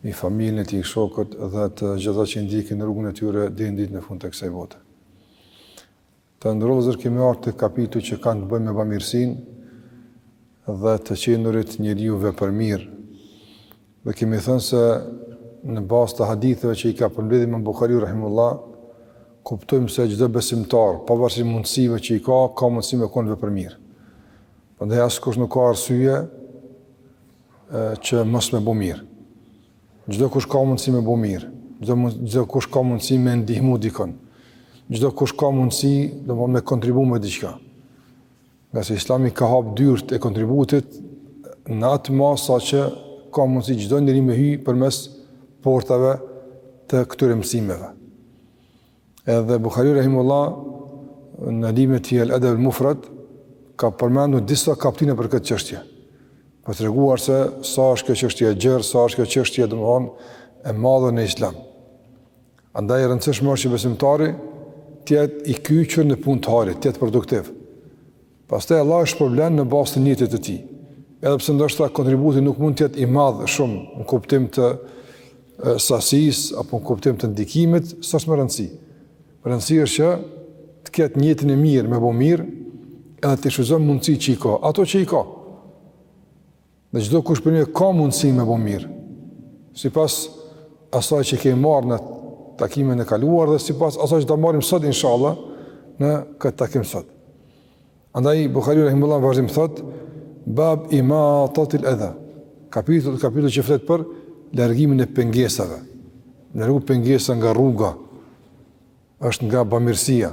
mbi familjen e tij, shokët dhe të gjithë ata që i ndjekin në rrugën e tyre deri në ditën e fundit të kësaj bote. Të nderuar kemi ardhur te kapitulli që kanë të bëjnë me bamirësinë dhe të qenurit njeriu vepërmirë. Dhe kemi thënë se në bazë të haditheve që i ka përmbledhur Imam Buhariu rahimehullah, kuptojmë se çdo besimtar, pavarësisht mundësive që i ka, ka mundësi me kon vepërmirë. Prandaj askush nuk ka arsye që mos me bo mirë. Çdokush ka mundësi me bo mirë, çdokush ka mundësi me ndihmu dikon, çdokush ka mundësi domethon me kontribu me diçka. Ngase islami ka hap dyrt e kontributit në atë masë që ka mundësi çdo njeri me hy përmes portave të këtyre mësimeve. Edhe Buhariu rahimehullah në librin e tij El Edeb El Mufred ka përmendur disa kaptina për këtë çështje. Për të treguar se sa është kjo çështje e gjerë, sa është kjo çështje domthon e madhe në Islam. Andaj e rëndësishme është që besimtari të jetë i kyçur në punë të hajrit, të jetë produktiv. Pastaj Allahu e shpërblen në bazë të nijetit të tij. Edhe pse ndoshta kontributi nuk mund të jetë i madh shumë në kuptim të sasisë apo në kuptim të ndikimit, s'është me rëndësi. Me rëndësi është që të ketë nijetin e mirë, me bo mirë, edhe t'i shfrytëzon mundësitë që i ka, ato që i ka. Dhe çdokush prej neve ka mundësi me bo mirë, sipas asaj që kemi marrë në takimin e kaluar dhe sipas asaj që do ta marrim sot, inshallah, në këtë takim sot. Andaj, Buhariu rahimehullah në vazhdim thotë, bab imatatil edha, kapitull, kapitull që flet për largimin e pengesave, largu pengesa nga rruga, është nga bamirësia.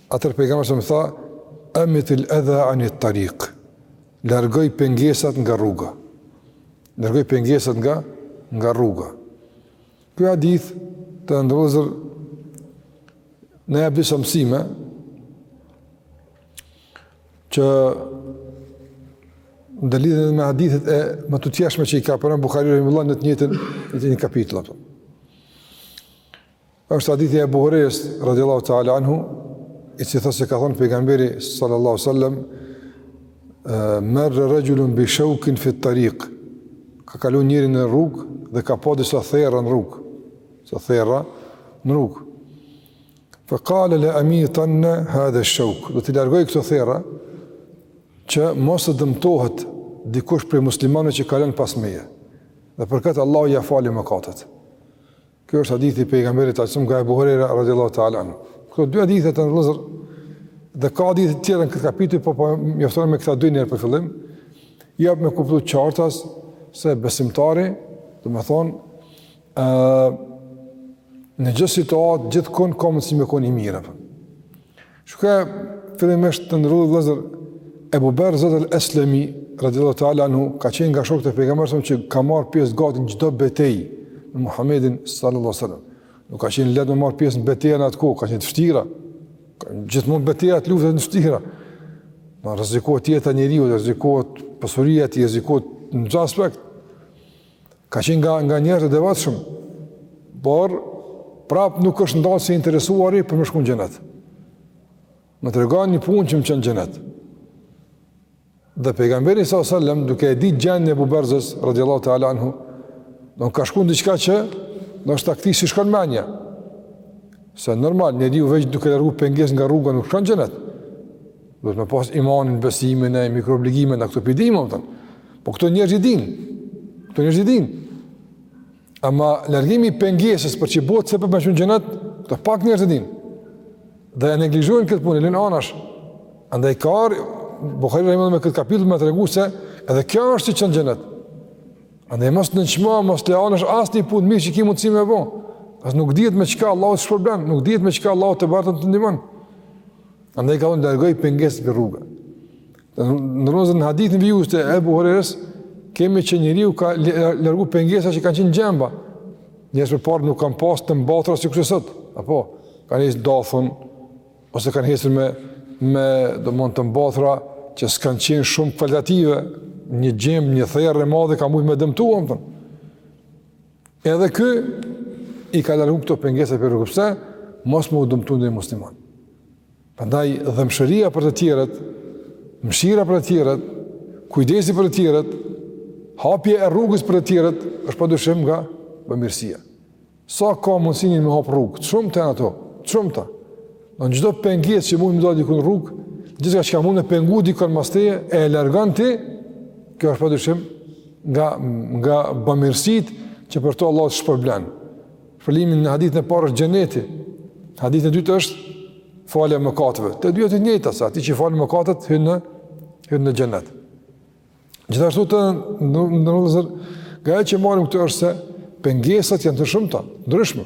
Atëherë Pejgamberi a.s. i tha, Emitil edha anit tarik, largoji pengesat nga rruga. Largoji pengesat nga, nga rruga. Ky hadith të nderuar na jep disa mësime që ndërlidhen me hadithet e mëtutjeshme që i ka përmend Buhariu rahimehullah në të njëjtin, në të njëjtin kapitull. Është hadithi i Ebu Hurejres radhiyallahu ta'ala anhu, i cili thotë se ka thënë pejgamberi sallallahu alaihi wasallam, "Marra rajulun bi shawkin fi at-tariq." Ka kaluar një njeri në rrugë dhe ka pa disa therra në rrugë. Disa therra në rrugë. Fa qala la umitanna hadha ash-shawk. Do t'i largoj këto therra që mos të dëmtohet dikush prej muslimanëve që kalon pas meje. Dhe për këtë Allahu ia fali mëkatet. Ky është hadithi i pejgamberit alejhis selam nga Ebu Hurejra radhiyallahu ta'ala anhu. Këto dy hadithe të nderuar vëllezër dhe ka hadithe të tjera në këtë kapitull, por po mjafton me këta dy njëherë për fillim. Jap me kuptu qartas se besimtari, domethënë, ë në çdo situatë gjithkund ka mundësi me kon i mirë apo. Shkoj fillimisht të nderuar vëllezër Ebu Berzet el Eslemi radhiyallahu ta'ala anhu ka qenë nga shokët e pejgamberit që ka marrë pjesë gati në çdo betejë me Muhamedin sallallahu alaihi wasallam. Nuk ka qenë lehtë me marrë pjesë në beteja në atë kohë, kanë qenë të vështira. Gjithmonë betejat luftat janë të vështira. Ma rrezikohet jeta e njeriut, rrezikohet pasuria e tij, rrezikohet në çdo aspekt. Ka qenë nga, nga njerëzit e devotshëm, por prap nuk është ndalë së interesuari për me shku në xhenet. Më trego një punë që më çon në xhenet. Dhe pejgamberi s.a.s. duke e ditë gjendjen e Ebu Berzes, radiallahu ta'ala anhu, domethënë ka shku në diçka që ndoshta atij s'i shkon menja. Se normal, njeriu veç duke largu pengesa nga rruga nuk shkon në xhenet. Duhet me pas imanin, besimin e me i kry obligimet, këto po i dimë, domethënë. Po këto njerëzit i dinë. Këto njerëzit i dinë. Ama largimi i pengesës po që bohet sebep me shku në xhenet, këto pak njerëz i dinë. Dhe e neglizhojnë këtë punë, lënë anash. Andaj ka ardhë Buhariu rahimehullah me këtë kapitull me tregu se edhe kjo është që çon në xhenet. Andaj mos nënçmo, mos le anash asnjë punë të mirë që ki mundësi me bo. Se nuk dihet me çka Allahu të shpërblen, nuk dihet me çka Allahu të bartën të ndihmon. Andaj ka thënë largoje pengesën prej rruge. Të nderuar vëllezër, në hadithin vijues të Ebu Hurejres, kemi që njeriu ka largu pengesa që kanë qenë gjemba. Njerëzit përpara nuk kanë pas të mbathura sikur sot. Apo, kanë hecë dathun, ose kanë hecë me, me domethënë të mbathura që s'kanë qenë shumë kvalitative, një gjemb, një therrë e madhe, ka mujtë me dëmtu, domethënë. Edhe ky i ka largu këto pengesa prej rruge, pse, mos me u dëmtu ndonjë musliman. Prandaj, dhembshuria për të tjerët, mëshira për të tjerët, kujdesi për të tjerët, hapja e rrugës për të tjerët, është pa dyshim nga bamirësia. Sa ka mundësi njeri me hapë rrugë, të shumta janë ato, të shumta. Çdo pengesë që mund me dalë dikun në rrugë, gjithçka që ka mund me pengu dikon mas teje, e e largon ti, kjo është pa dyshim nga, nga bamirësitë që për to Allahu të shpërblen. Shpërblimi në hadithin e parë është xheneti, hadithin e dytë është falja e mëkateve. Të dyja të njëjta, se atij që i falen mëkatet, hyn në, hyn në xhenet. Gjithashtu të nderuar vëllezër, nga ajo që marrim këtu është se, pengesat janë të shumta, ndryshme.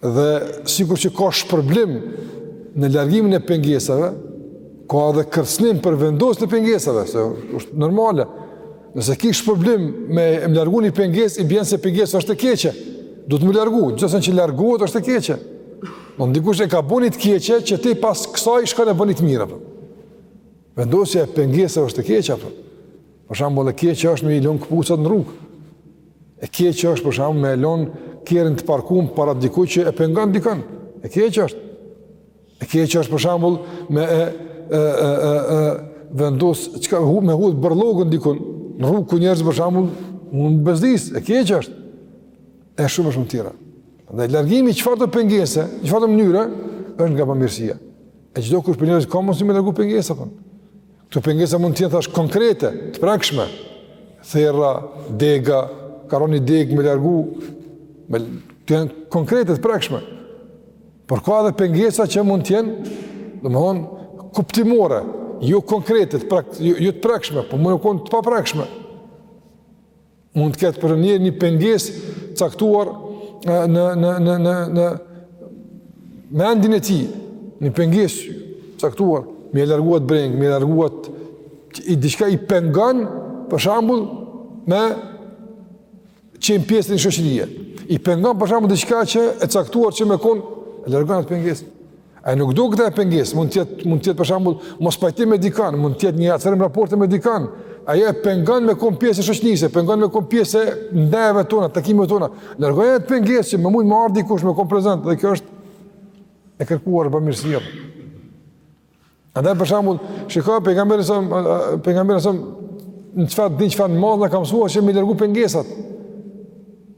Dhe sikur që ka shpërblim në largimin e pengesave, ka edhe kërcënim për vendosjen e pengesave, se është normale. Nëse ki shpërblim me e largu një pengesë, i bjen se pengesa është e keqe. Duhet me u largu, çdo sen që largohet është e keqe. Po dikush e ka bo ni të keqe që ti pas kësaj shkon e bon ni të mirë apo. Vendosja e pengesave është e keqe apo. Për shembull, e keqe është me i lon këpucat në rrugë. E keqe është për shembull me e lon kerrin të parkum para dikujt që e pengon dikan. E keqe është. E keqe është për shembull me e e e e vendos çka hu me hudh bërllogën dikun në rrugë ku njerëz për shembull mund të bezdis, e keqe është. E shumë shumë tjera. Dhe largimi çfarë do pengese, çfarë do mënyre është nga bamirësia. E çdokush prej njerëzve ka mundësi me largu pengesa po. Këto pengesa mund të jenë thash konkrete, të prekshme. Therra, dega, ka ra ni degë me largu, mund të jenë konkrete të prekshme. Por ka edhe pengesa që mund të jenë, domthon, kuptimore, jo konkrete, të prak, jo, jo të prekshme, po mund të jenë të paprekshme. Mund të ketë prej njerit një pengesë caktuar në në në në në mendjen e tij, një pengesë caktuar, me ia largu atë brengë, me ia largu atë diçka i pengon, për shembull, me qenë pjesë e një shoqërie. I pengon për shembull diçka që e caktuar që me kon, e largon atë pengesë. A nuk do këtë pengesë, mund të jetë, mund të jetë për shembull, mos pajtim me dikan, mund të jetë një acarim raporti me dikan, ajo e pengon me kon pjesë e shoqnisë, pengon me kon pjesë e ndejeve tona, takimeve tona, largoja atë pengesë që me mujt me ardh dikush me kon prezent, dhe kjo është e kërkuar bamirësi. Andaj për shembull, shiko pejgamberin sa pejgamberin sa në çfarë, deri në çfarë mase na ka mësuar që me i largu pengesat.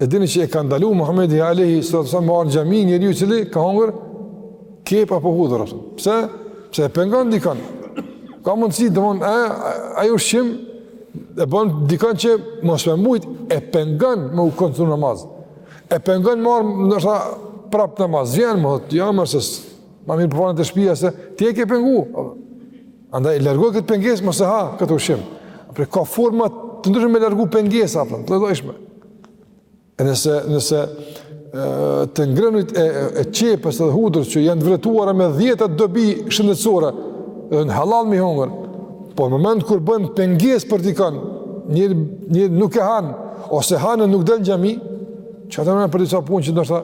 E dini që e ka ndaluar Muhamedi alayhi sallallahu alaihi wasallam në xhami njeriu i cili ka hongër kep apo hudhër. Pse? Pse e pengon dikon? Ka mundësi domethon ai ushqim e bon dikon që mos me mujt e pengon me u koncentru n'namaz. E pengon me ardh ndoshta prap n'namaz. Vjen më thotë, "Jo, më se Ma mirë po falna te shpia se ti e ke pengu. Andaj, largoje këtë pengesë, mos e ha këtë ushqim. Pra, ka forma të ndryshme me largu pengesa, po, të llojllojshme. E nëse, nëse të ngrënit e, e qepës dhe hudrës që janë vërtetuara me dhjetra dobi shëndetsore, dhe janë hallall me i hongër, po në moment kur bëhen pengesë për dikan, njeri nuk e hanë, ose hanë nuk vjen në xhami, çka atëherë për disa punë që ndoshta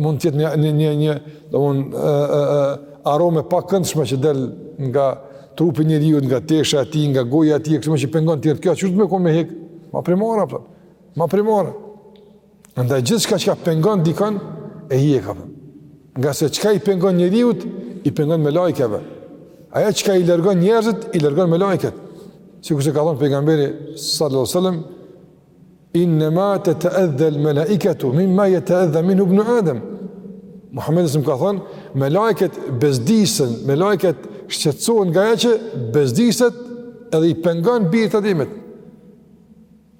mund të jetë një, një, një, një, domethonë aromë e pakëndshme që del nga trupi i njeriut, nga tesha e tij, nga goja e tij, e kështu me që pengon të tjerët, kjo që është me konë me hekë, ma primarja, a po, ma primarja. Andaj gjithçka çka pengon dikon, e hi e ka për. Ngase çka i pengon njeriut, i pengon melaikeve. Ajo çka i largon njerëzit, i largon melaiket. Sikurse ka thonë pejgamberi sallallahu sallam, Innema tete'edhdha el-melaiketu, mimma jete'edhdha minhu benu Adem. Muhammedi alejhi selam ka thonë, melaiket bezdisen, melaiket shqetësohen nga ajo që bezdiset edhe i pengon birt e Ademit.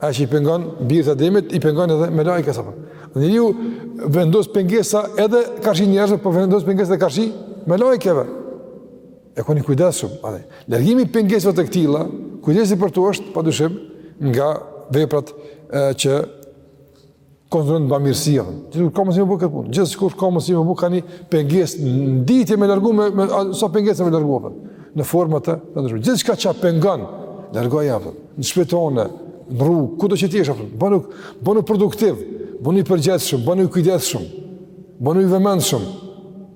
Ajo që i pengon birt e Ademit, i pengon edhe melaikes, a po. Njeriu vendos pengesa edhe karshi njerëzve, po vendos pengesa edhe karshi melaikeve. E kon i kujdesshëm, atë. Largimi i pengesave të këtilla, kujdesi për tu është padyshim nga veprat e, që konsiderohen bamirësi. Gjithkush ka mundësi me bo këtë punë. Gjithkush ka mundësi me bo ka një pengesë në ditë me largu me, me sa pengesa me largu atë në forma të ndryshme. Gjithçka që pengon, largoj atë. Në shpi tone, në rrugë, kudo që të jesh atë. Bënu bënu produktiv, bënu i përgjegjshëm, bënu i kujdesshëm. Bënu i vëmendshëm.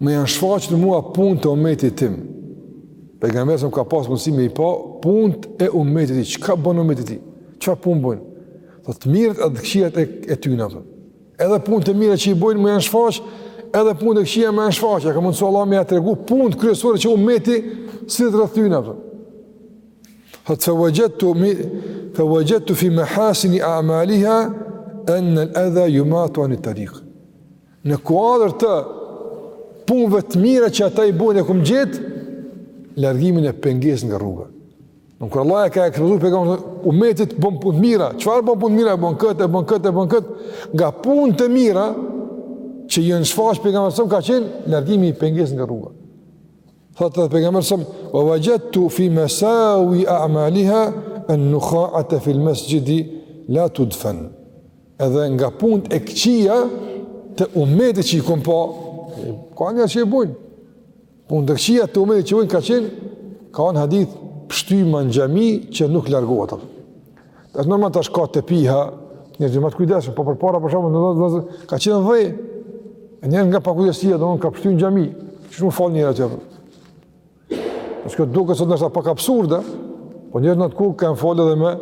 Më janë shfaqur mua punët e umetit tim. Pejgamberi alejhi selam ka pas mundësi me i pa punët e umetit tij, çka bën umeti i tij? Çfarë punë bën? Edhe të mirat edhe të këqijat e, e tyne. Edhe punët e mira që i bëjnë më janë shfaq, edhe punët e këqija më janë shfaq. Ia ka mundësu Allahu me ia tregu punët kryesore që umeti sillet rreth tyne. Fe vexhedtu mi, fe vexhedtu fi mehasini a'maliha, en el-edha jumatu anit-tarik. Në kuadër të punëve të mira që ata i bojnë e kom gjet largimin e penges nga rruga. Kur Allahu e ka ekspozu Pejgamberit, umeti yt bën punë të mira, çfarë bën punë të mira, e bën këtë, e bën këtë, e bën këtë, nga punët e mira, që i janë shfaqë Pejgamberit alejhi selam, ka qenë largimi i penges nga rruga. Thotë Pejgamberi alejhi selam, ve vexhedtu fi mesavi a'maliha, en-nuhaate fil mesxhidi, la tudfen. Edhe nga punët e këqija të umetit që i kom pa, ka njerëz që i bojnë. Punët e këqija të umetit që i bojnë ka qenë, ka në hadith pështyma në xhami që nuk largohet. Domethonë normal tash ka tepiha, njerëzit ma të kujdesshëm, po përpara për shembull, në dhe, dhe, dhe, ka qenë dhe, njeri nga pakujdesia, domethonë ka pështy në xhami, që shumë falë njerëz atje, a po. Ndoshta duket sot ndoshta pak absurde, po njerëzit në atë kohë kanë falë edhe me,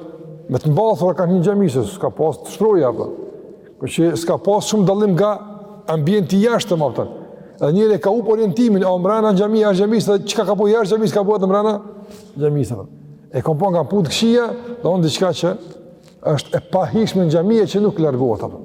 me të mbathura kanë hi në xhami, se s'ka pas të shtroja, për. Po që s'ka pas shumë dallim nga ambienti jashtë, a m'kupton. Edhe njeri ka hup orientimin, a mbrena në xhami, a jashtë, dhe çka ka bo jashtë xhamisë, ka bo edhe mbrena xhamisë. E kom pa nga punët e këqija, domethonë diçka që është e pahijshme në xhami e që nuk largohet. Për.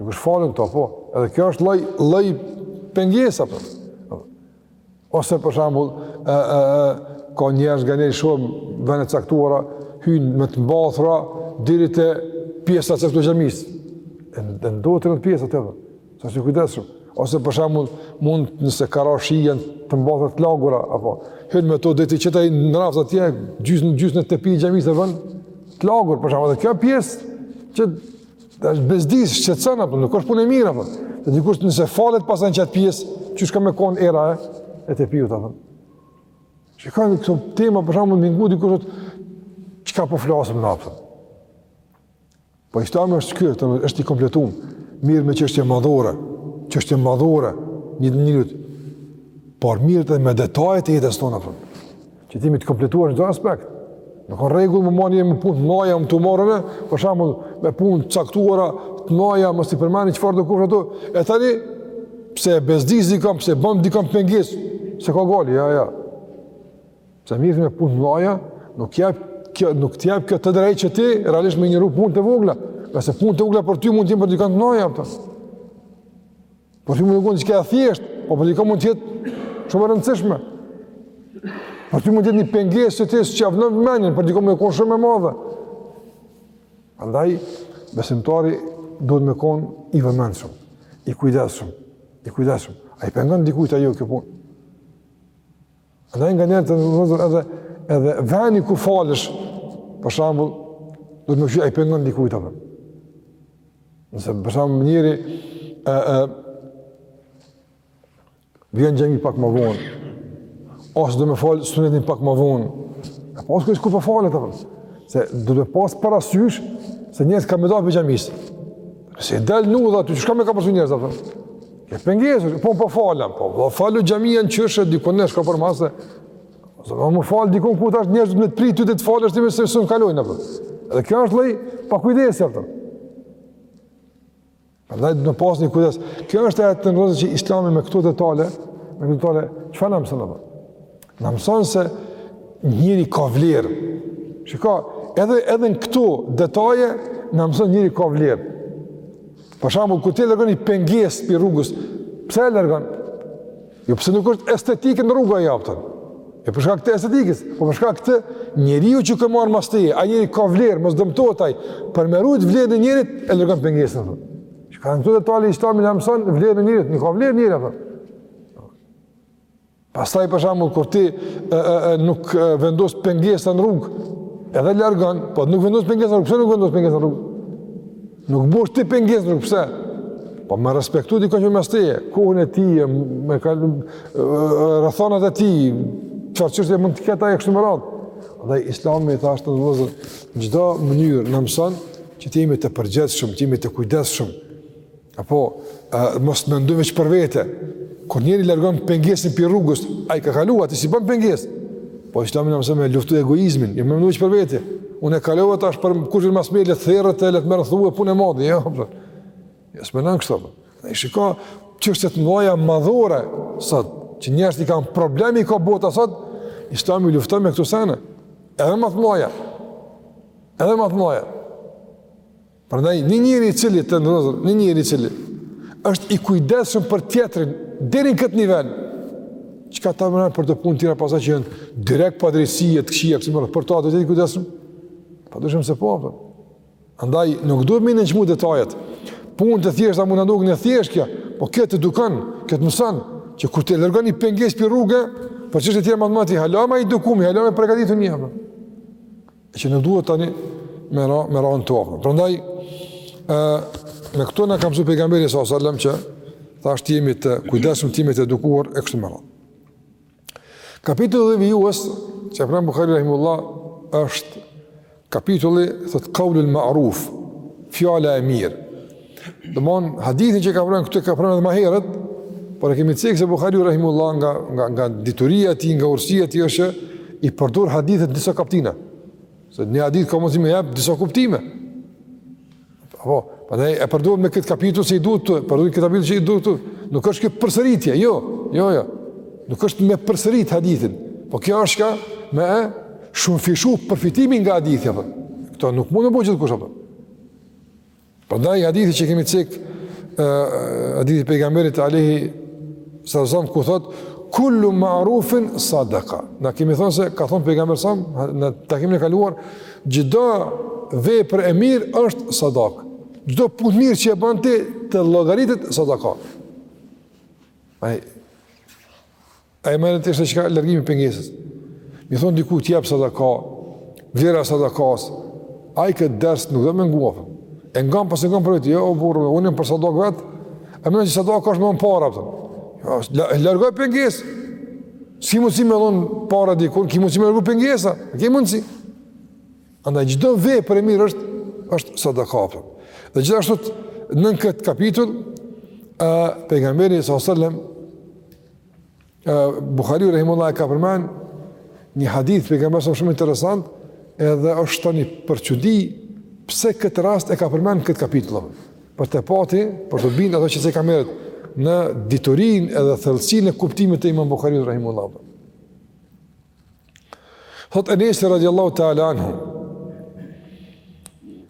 Nuk është falen këto, po. Edhe kjo është lloj lloj pengesa po. Ose për shembull, ë ë ë ka njerëz nganjëherë shohim vende të caktuara hyjnë me të mbathura deri te pjesa e caktuar e xhamisë. Dhe do të rëndë pjesa të tërë, sa që kujtesëm. Ose për shembull, mund nëse ka ra shi janë të mbathura të lagura, apo hyn me to dhe të qëta i në rafë atje, gjysën gjysën e tepihut të xhamisë e bën të lagur, për shembull, dhe kjo pjesë që Dhe është bezdis, shqetëson, apo, nuk është punë e mirë, apo. Dhe dikush nëse falet pastaj në qat pjesë, çka ka me kon era e, e tepihut, apo. Shiko këto tema, për shembull, mendon dikush, çka po flasim ne, a kupton. Po Islami është kjo, të është i kompletum, merret me çështje madhore, çështje madhore të njerit, por merret edhe me detajet e jetës tonë, a kupton. Që të jemi të kompletuar në çdo aspekt. Nuk ka rregull, merrem me punë të mdhaja, po merrem, për shembull me punë të caktuara, të mdhaja, mos i përmendim çfarëdo qofshin ato, e tani, pse e bezdis dikon, pse i bën dikujt pengesë, s'ka gajle, jo, jo. Pse merresh me punë të mdhaja, nuk jep kjo nuk të jep kjo të drejtë që ti realisht me i injoru punët e vogla, se punët e vogla për ty mund të jenë për dikon të mdhaja apo. Për ty mund me kon diçka e thjeshtë, po për dikon mund të jetë shumë e rëndësishme. Për ty mund të jetë një pengesë që ti s'qavnon vëmendjen, për dikon mund me kon shumë e madhe. Andaj besimtari duhet me kon i vëmendshëm, i kujdesshëm, i kujdesshëm. A i pengon dikujt ajo kjo punë. Andaj nganjëherë të nëzër edhe, edhe veni ku falesh, për shembull, duhet me shiku a i pengon dikujt apo. Nëse për shembull njeri, e, e, vjen në xhami pak më vonë, ose do me falë sunetin pak më vonë, e pas kështë ku për po falet, për. se duhet me pas parasysh, se njerëz ka me dal prej xhamisë. Nëse i del në udhë aty, s'ka me ka përsu njerëz, për. E pengesë, po po falem, po po falu xhamia në qoshe diku në shkopor masë. Ose me u fal diku ku tash njerëzit me prit ty të të falesh ti se s'mun kalojnë apo. Edhe kjo është lloj pakujdesie apo. Prandaj duhet me pas kujdes. Kjo është ajo tendenca që Islami me këto detale, me këto detale çfarë na mëson apo. Na mëson se njeri ka vlerë. Shiko, edhe edhe në këto detaje na mëson njeri ka vlerë. Për shembull, kur ti largon një pengesë prej rrugës, pse e largon? Jo, pse nuk është estetike në rrugë ajo, a kupton? Jo për shkak të estetikës, po për shkak të njeriut që këtë marë mas të e, ai njeri ka vlerë, mos dëmtohet ai, për me rujt vlerën e njerit, e largon pengesën, thë. Çka në këto detale, islami na mëson vlerën e njerit, një ka vlerë njeri, thë. Pastaj për shembull kur ti e, e, e, nuk vendos pengesa në rrugë, edhe largon, po nuk vendos pengesa në rrugë, pse nuk vendos pengesa në rrugë? Nuk bohesh ti pengesë në rrugë, pse? Po me respektu dikon që mas teje, kohën e tij, rrethanat e tij, çfarë çështje mund të ketë ai e kështu me radhë. Andaj islami thjesht në vëzër, çdo mënyrë na mëson, që të jemi të përgjegjshëm, të jemi të kujdesshëm, Apo, mos me mendu veç për vete, kur njeri largon pengesën pi rrugës, ai ka kalu, atij s'i bën pengesë, po islami na mëson me luftu egoizmin, me mendu veç për vete, unë e kalova, tash apo kush vjen mas meje, le të theret e le të marrë në thu, punë e madhe, jo, apo, jo, s'e menon kështu, apo, i shikon, çështjet ma t'mdhaja madhore, sot, që njerëzit i kanë problem, i ka bota, sot, islami i lufton me këto sene, edhe më të mdhaja, edhe më të mdhaja, Prandaj një njeri i cili të ndrozur, një njeri i cili është i kujdesshëm për tjetrin deri në këtë nivel, çka ta merr menja për punë tjera pastaj që janë direkt padrejtësi të këqija këtu më për ta do të jetë i kujdesshëm. Pa dyshim se po. Apo. Andaj nuk duhet me nënçmu detajet. Punë të thjeshta mund të ndodhin në thjesht kjo, po kjo të edukon, kjo të mëson që kur të largon një pengesë pi rrugës, për çështje të tjera më të mëdha, hala më i edukum, hala më i përgatitur je, apo. Që nuk duhet tani me ra, me ra në të ofnë. Prandaj, e, me këto na ka msu pejgamberi sa sallam që thjesht të jemi të kujdesshëm, të jemi të edukuar e kështu me radhë. Kapitulli vijues, që e prun Bukhari Rahimullah, është kapitulli, thotë kaulil ma'ruf, fjala e mirë, Domethon, hadithin që ka prun, këtë ka prun edhe ma herët, por e kemi cek se Bukhariu Rahimullah nga, nga, nga dituria e tij, nga urtësia e tij është i përdor hadithet në disa kaptina. Se një hadith ka mundësi me jepë disa kuptime. Apo, prandaj e përdor në këtë kapitull se i duhet, e përdor në këtë kapitull që i duhet, nuk është kjo përsëritje, jo, jo, jo. Nuk është me përsërit hadithin, po kjo është ka me e shumëfishu përfitimin nga hadithi, apo. këtë nuk mund me bo gjithkush, apo. Prandaj hadithi që kemi cek hadithi i pejgamberit alaihi sallam ku thot kullu ma'rufin sadaqa. Na kemi thënë se ka thon pejgamberi sa në takimin e kaluar çdo vepër e mirë është sadaka. Çdo punë e mirë që e bën ti të llogaritet sadaka. Ai A e merr menja se çka largimi i pengesës? Me i thonë dikujt jep sadaka, vlera e sadakas, ai këtë ders nuk don me ngu, apo. E nga më pasë nga më përrejti, jo, o burrë, unë jam për sadak vetë, e menon që sadaka është me më para, apo. Jo, largo pengesë, s'ki mundësi me dhonë para dikujt, ki mundësi me largu pengesa, ki mundësi. Andaj, çdo vepër e mirë është, është sadaka, apo. Dhe gjithashtu, nën këtë kapitull, pejgamberi s.a.s. Bukhariu Rahimullah e ka përmen një hadith pejgamberit sallasam shumë interesant edhe është tani për çudi pse këtë rast e ka përmen këtë kapitull, apo, për të pati, për të bindë ato që se ka meret në diturinë edhe thellësinë e kuptimit të imam Bukhariut Rahimullah Thot Enesi radiallahu ta'ala anhu,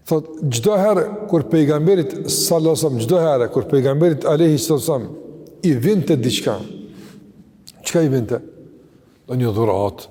thot çdo herë kur pejgamberit sallasam, çdo herë kur pejgamberit alejhi sallasam, i vinte diçka, çka i vinte? Ndonjë dhuratë,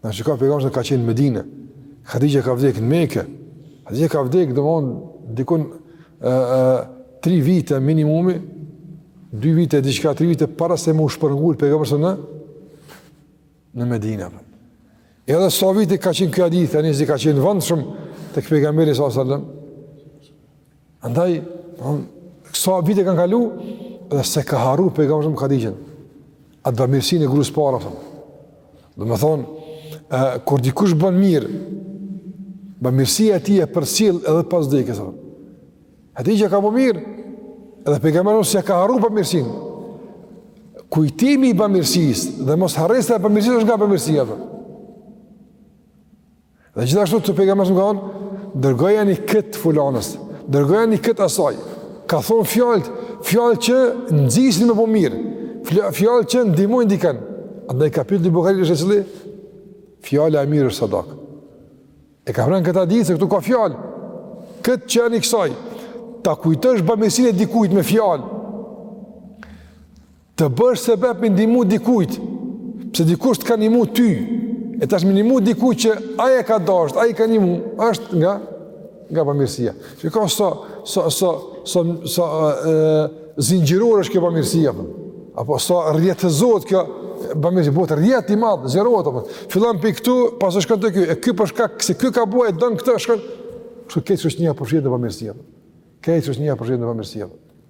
Shikoj pejgamberi sallasam ka qenë në Medinë. Hadixhja ka vdekë në Mekë. Hadixhja ka vdekë domethënë dikun ë ë 3 vite minimumi, 2 vite diçka 3 vite para se me u shpërngul pejgamberi në në Medinë. Edhe sa vite ka qenë ky hadith, Enesi ka qenë vend shumë tek pejgamberi sallallahu alajhi wasallam. Andaj, sa vite kanë kalu, dhe s'e ka harru pejgamberi sallasam Hadixhen. Atë bamirësinë e grusë parë, apo. Domethonë, e, kur dikush bën mirë, bamirësia e tij e përcjell edhe pas vdekjes. Hadixhja ka bën mirë, edhe pejgamberi sallasam s'e ka harru bamirësinë. Kujtimi i bamirësisë, dhe mosharresa e bamirësisë është nga bamirësia, apo. Dhe gjithashtu këtu pejgamberi sallasam ka thonë, dërgojani këtë fulanës, dërgojani këtë asaj. Ka thonë fjalët, fjalë që nxisin me bo mirë, fjalë që ndihmojnë dikën. Andaj kapitulli i Buhariut është cili fjala e mirë është sadakë. E ka vënë këtë hadith se këtu ka fjalë. Këtë çojani kësaj, ta kujtosh bamirësinë e dikujt me fjalë. Të bësh sebep me ndihmu dikujt, pse dikush të ka ndihmu ty, e tash me ndihmu dikujt që ai e ka dasht, ai ka ndihmu, është nga nga bamirësia. Shikoj sa sa sa sa sa zinxhirore është kjo bamirësia apo apo sa rrjetëzohet kjo bamirësi bëhet rrjet i madh, zgjerohet apo. Fillon prej këtu, pastaj shkon te ky, e ky për shkak se ky ka bo e don këtë shkon. Kështu krejt shoqnia përfshihet në bamirësi. Krejt shoqnia përfshihet në bamirësi.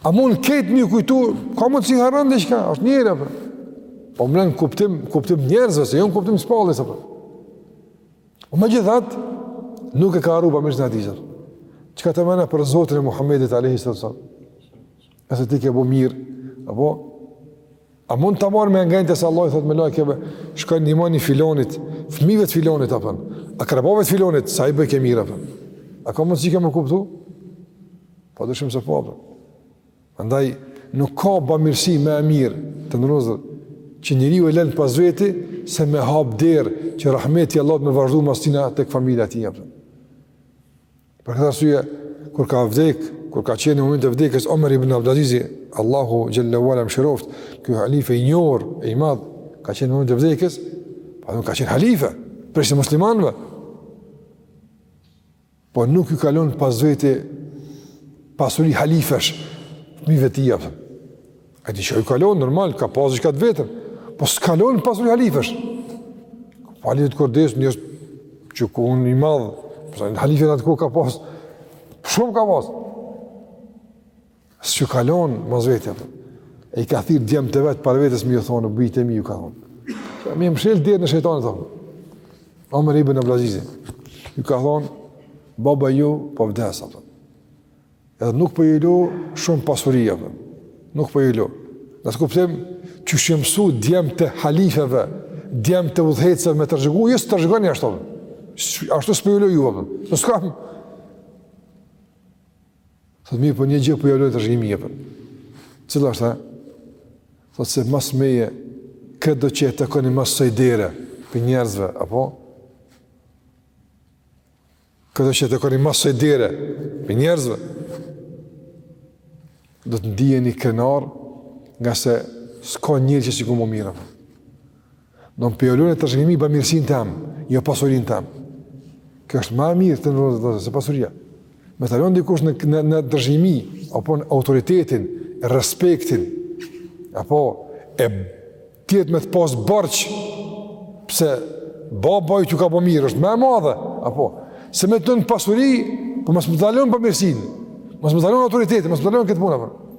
A mund këtë një kujtu, ka mundësi harron diçka, është njeri, apo. Po në kuptim, kuptim njerëzve, se jo në kuptim shpalljes, apo. Po megjithatë, nuk e ka harru bamirësinë e Hadixhes. Çka të menon për Zotin e Muhammedit, Alejhi Selam? Nëse ti ke bo mirë, apo? A mund të marrë mendja se Allahu i thotë melaikeve, shkoni ndihmoni filanit, fmive të filanit, apo. Akrabave të filanit, se ai bojke mirë, apo. A ka mundësi, ke më kuptu? Pa dyshim se po, Andaj, nuk ka bamirësi më e mirë, të nderuar vëllezër, që njeriu e len pas veti, se me hap derë, që rahmeti i Allahut me vazhdu mas tina tek familja e tij, apo. Për këtë arsye, kur ka vdek, kur ka qenë në moment të vdekjes, Omer ibn Abdazizi, Allahu xhel-le ve ala e mëshiroftë, ky halife i njohur, e i madh, ka qenë në moment të vdekjes, pa dhe më ka qenë halife, prijës i muslimanëve, Po nuk ju ka lon pas vete pasuri halifesh fëmijëve të tij. Ai diçka ju ka lon normal, ka pas çka të veten. Po s'ka lon pasuri halifesh. Halife të kordes një që ku unë i madh, përsa në halifin atë kohë ka pas, shumë ka pas. S'ju ka lon mas veti. E i ka thirr djemtë e vet para vetes me ju thonë bijtë e mi ju ka thonë. Pra me e mshel derën shejtanit thonë. Omer ibn Abdulaziz. Ju ka thonë baba juj po vdes apo. Edhe nuk po ju lo shumë pasuri apo. Nuk po ju lo. Në atë kuptim qysh u msu djemtë e halifeve, djemtë e udhëheqësve me trashëgu, pjesë trashëgimi ashtu. Ashtu s'po ju lo ju, unë s'kam, Thotë mirëpo një gjë po ju lo në trashëgimi, apo. Cila është ajo? Thotë se mas meje këdo që e takoni mas asaj dere prej njerëzve, apo? Këdo që e takoni mas asaj dere prej njerëzve. Do të ndiheni krenarë ngase s'ka njeri që s'i kom bo mirë, apo? Domethënë po ju lo në trashëgimi bamirësinë teme, jo pasurinë teme. Kjo është ma mirë të nderuar vëllezër se pasuria. Me të lon dikush në, në, në trashëgimi, apo autoritetin, respektin, apo të tjerët me të pas borxh, pse babai ju ka bo mirë, është më e madhe, apo, se me të lon pasuri, po mos me ta lon bamirësinë, mos me ta lon autoritetin, mos me ta lon këtë punë, apo.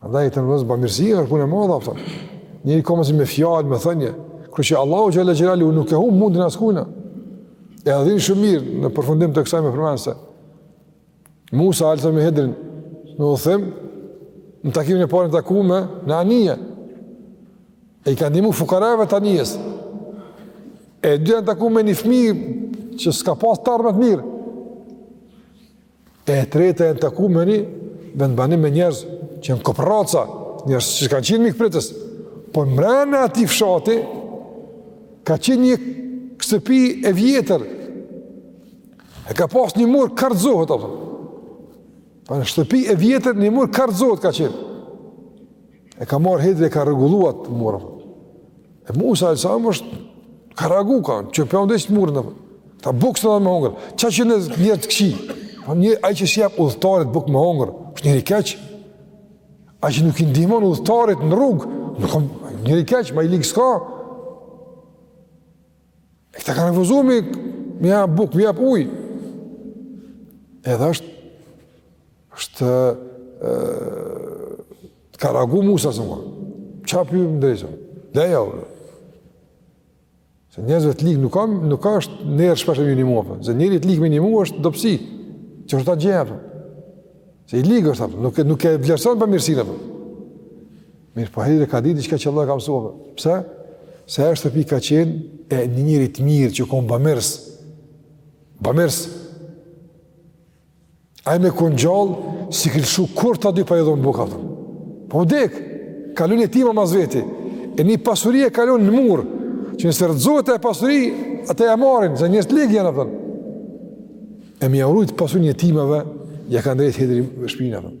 Andaj vëllezër bamirësia është punë e madhe apo. Njëri ka mësi me fjalë, me thënie. Kështu që Allahu xhel-le xhelaluhu nuk e humb mundin askujna. E adhin shumë mirë në përfundim të kësaj me përmend se Musa alejhi selam me Hidrin, në u them, në takimin e parë janë taku me një anije. E i ka ndimu fukarave të anijes. E dyta janë taku me një fmi që s'ka pas të ardhmen mirë. E treta janë taku me një vendbanim me njerëz që janë kopraca, njerëz që s'kanë qenë mikpritës, por mbrenda atij fshati ka qenë një shtëpi e vjetër. E ka pas një mur ka rrzohet apo. Pra një shtëpi e vjetër një mur ka rrzohet ka qenë. E ka marrë Hidri e ka rregullu atë murin. E Musa alejhi selam është ka reagu ka, çka po e ndreq ti murin. Kta bukë s'dhan me hongër. Qa qenë njerëz të këqi? Po një, ai që s'i jep udhëtarit bukë me hongër, është njeri i keq. Ai që nuk i ndihmon udhëtarit në rrugë, njeri i keq, ma i lig s'ka. E këta kanë refuzu me, me ja buk, me ja uj. Edhe është, është, e, ka ragu Musa së më, qapë ju më drejqëm, dhe ja u. Se njerëzve të likë nuk, kam, nuk ka është njerë shpesh e minimua, për. se njerë i të likë minimu është dopsi, që është ta gjenë, për. se i likë është, për. nuk, nuk e vlerëson për mirësine, për. Mirë, po Hidri ka ditë diçka që Allahu e ka mësuar. Pse? Se ajo shtëpi ka qenë e një njeri të mirë që u kon bamirës. Bamirës. Ai me kon gjallë, s'i kish lshu kurrë ata dy pa i dhon bukë. Po u dek, ka lon jetima mas veti. E një pasuri e ka lon në mur. Që nëse rrëzohet ajo pasuri, ata ja marrin, se njerëz të lig janë, apton. E me jau rujt pasurinë e jetimave, ja ka ndreq Hidri shpinë, apton.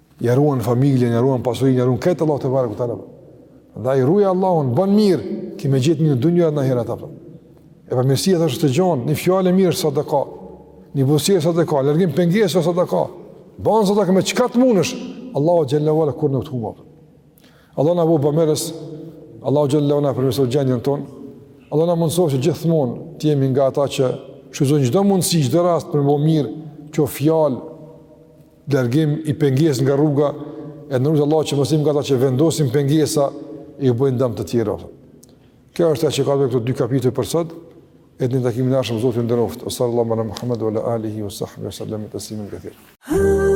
Ja ruan familjen, ja ruan pasurinë, ja ruan këtë Allahu tebareke ve teala. Dhe ruje Allahun, bën mirë, ki me gjet mirë në dunja dhe në ahiret. E bamirësia është e gjonë, një fjalë e mirë sadaka, një buzëqeshje sadaka, largim pengese sadaka, ban sadaka me çka të munesh, Allahu xhel-le ve ala kurrë nuk ta humb. Allahu na bëftë bamirës, Allahu xhel-le ve ala na përmirësoftë gjendjen tonë, Allahu na mundësoftë që gjithmonë të jemi nga ata që shfrytëzojnë çdo mundësi, çdo rast për me bë mirë, qoftë fjalë, Largim i pengesës nga rruga, e na ruajt Allahu që mos jemi nga ata që vendosin pengesa, i bëjnë dam të tjerëve. Kjo është ajo që kanë këto dy kapituj për sot, e deri në takimin e ardhshëm Zoti ju nderoftë. Sallallahu ala Muhammed wa ala alihi wa sahbihi wa sallama teslimen kethira.